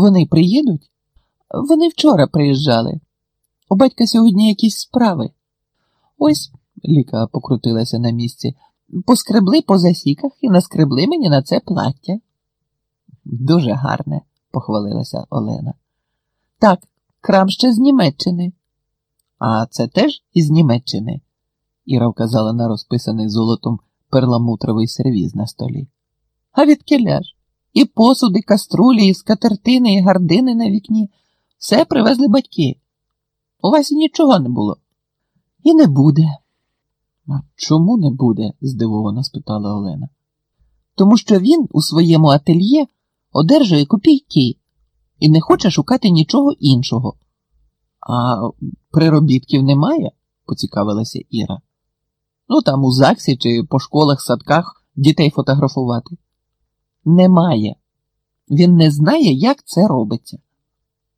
Вони приїдуть? Вони вчора приїжджали. У батька сьогодні якісь справи. Ось, Ліка покрутилася на місці, поскребли по засіках і наскребли мені на це плаття. Дуже гарне, похвалилася Олена. Так, крам ще з Німеччини. А це теж із Німеччини, Іра вказала на розписаний золотом перламутровий сервіз на столі. А відкиля ж? І посуди, каструлі, і скатертини, і гардини на вікні. Все привезли батьки. У вас і нічого не було. І не буде. А чому не буде? здивовано спитала Олена. Тому що він у своєму ательє одержує копійки і не хоче шукати нічого іншого. А приробітків немає? поцікавилася Іра. Ну там у ЗАГСі чи по школах, садках дітей фотографувати. Немає. Він не знає, як це робиться.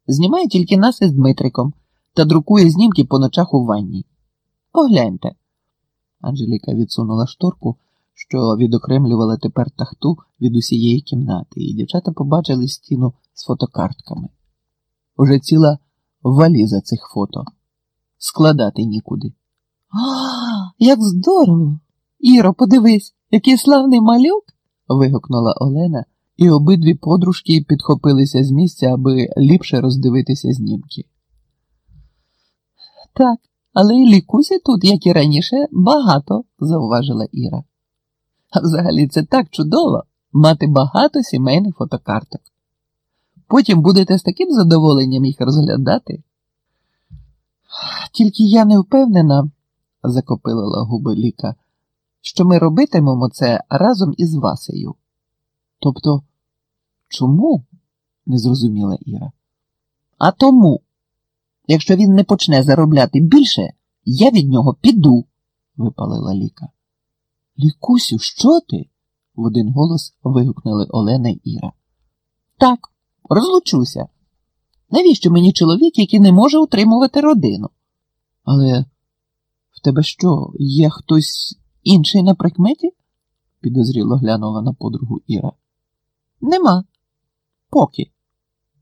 Знімає тільки нас із Дмитриком та друкує знімки по ночах у ванні. Погляньте. Анжеліка відсунула шторку, що відокремлювала тепер тахту від усієї кімнати, і дівчата побачили стіну з фотокартками. Уже ціла валіза цих фото. Складати нікуди. А, як здорово! Іро, подивись, який славний малюк. Вигукнула Олена, і обидві подружки підхопилися з місця, аби ліпше роздивитися знімки. Так, але й лікусі тут, як і раніше, багато, зауважила Іра. А взагалі це так чудово мати багато сімейних фотокарток. Потім будете з таким задоволенням їх розглядати. Тільки я не впевнена, закопилила губи Ліка, що ми робитимемо це разом із Васею. Тобто, чому? не зрозуміла Іра. А тому, якщо він не почне заробляти більше, я від нього піду, випалила Ліка. Лікусю, що ти? в один голос вигукнули Олена і Іра. Так, розлучуся. Навіщо мені чоловік, який не може утримувати родину? Але в тебе що, є хтось інший на прикметі? підозріло глянула на подругу Іра. Нема. Поки.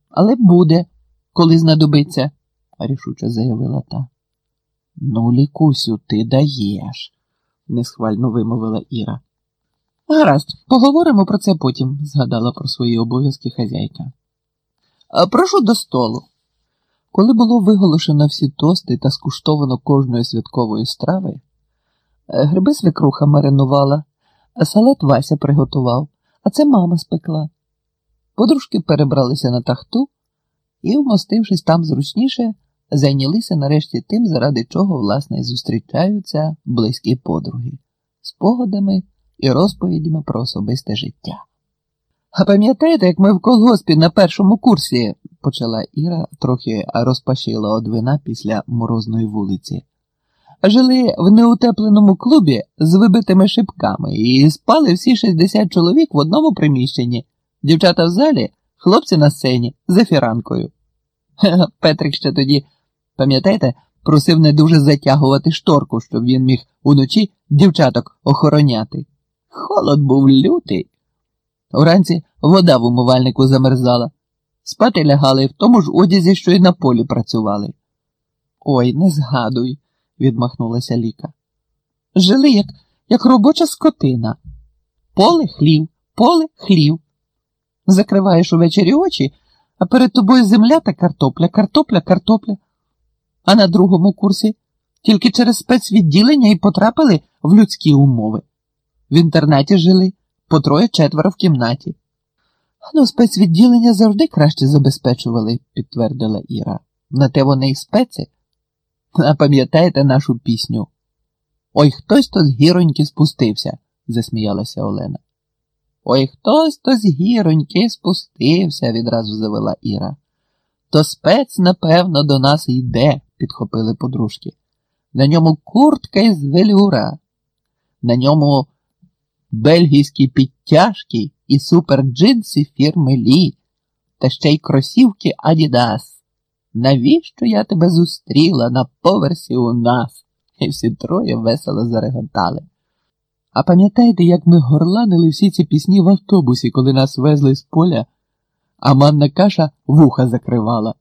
Але буде, коли знадобиться, рішуче заявила та. Ну, лікусю, ти даєш, несхвально вимовила Іра. Гаразд, поговоримо про це потім, згадала про свої обов'язки хазяйка. Прошу до столу. Коли було виголошено всі тости та скуштовано кожної святкової страви, гриби свекруха маринувала, а салат Вася приготував, а це мама спекла. Подружки перебралися на тахту і, вмостившись там зручніше, зайнялися нарешті тим, заради чого, власне, зустрічаються близькі подруги, спогадами і розповідями про особисте життя. А пам'ятаєте, як ми в колгоспі на першому курсі, почала Іра, трохи розпашила од вина після морозної вулиці. Жили в неутепленому клубі з вибитими шибками і спали всі 60 чоловік в одному приміщенні, дівчата в залі, хлопці на сцені з ефіранкою. Петрик ще тоді, пам'ятаєте, просив не дуже затягувати шторку, щоб він міг уночі дівчаток охороняти. Холод був лютий. Уранці вода в умивальнику замерзала. Спати лягали в тому ж одязі, що й на полі працювали. Ой, не згадуй, відмахнулася Ліка. Жили, як як робоча скотина. Поле хлів, поле хлів. Закриваєш увечері очі, а перед тобою земля та картопля, картопля, картопля. А на другому курсі тільки через спецвідділення і потрапили в людські умови. В інтернаті жили по троє четверо в кімнаті. Ну, спецвідділення завжди краще забезпечували, підтвердила Іра. На те вони й спеці. А пам'ятаєте нашу пісню? Ой хтось то з гіроньки спустився, засміялася Олена. Ой хтось то з гіроньки спустився, відразу завела Іра. То спец, напевно, до нас йде, підхопили подружки. На ньому куртка із велюра, на ньому бельгійські підтяжки і суперджинси фірми Лі, та ще й кросівки Адідас. Навіщо я тебе зустріла на поверсі у нас? І всі троє весело зареготали. А пам'ятаєте, як ми горланили всі ці пісні в автобусі, коли нас везли з поля а манна каша вуха закривала.